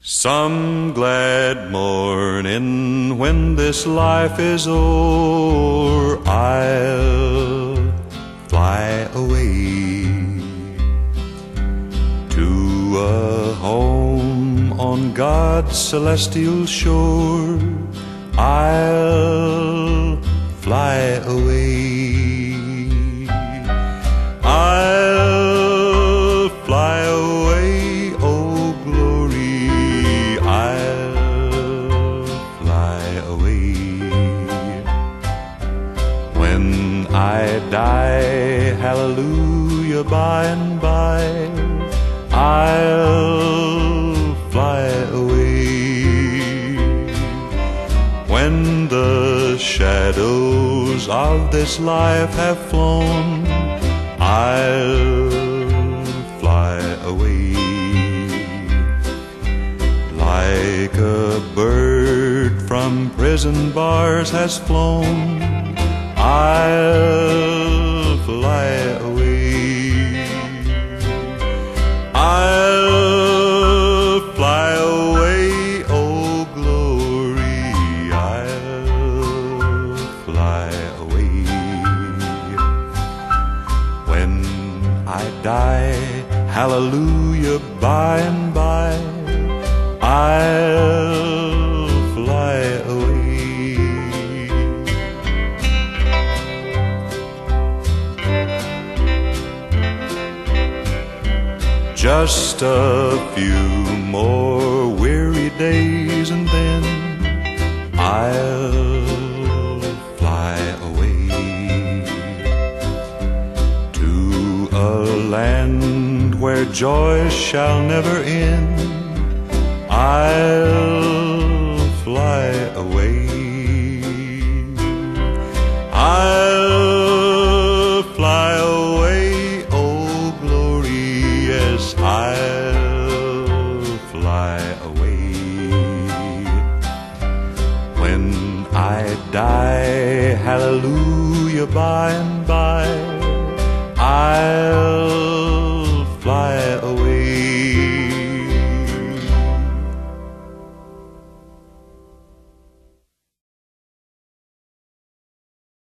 Some glad morning when this life is o'er, I'll fly away to a home on God's celestial shore. I'll fly away. Die, hallelujah, by and by, I'll fly away. When the shadows of this life have flown, I'll fly away. Like a bird from prison bars has flown, I'll fly away. I'll fly away, oh glory, I'll fly away. When I die, hallelujah, by and by, I'll Just a few more weary days and then I'll fly away to a land where joy shall never end. I'll die hallelujah by and by. I'll